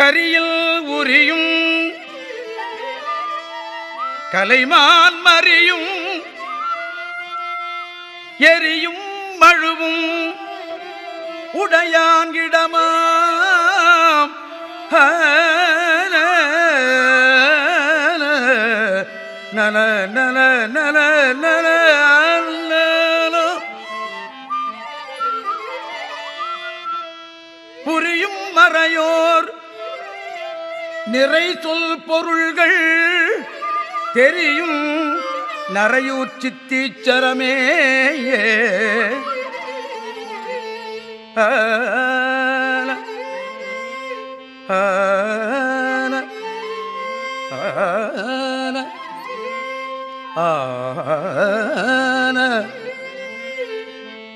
கரியில் உரியும் கலைமான் மறியும் எரியும் மழுவும் உடையாங்கிடமாம் நல நல நல நல புரியும் மறையோ நிறை சொல் பொருள்கள் தெரியும். நரையூச்சி தீச்சரமே ஆ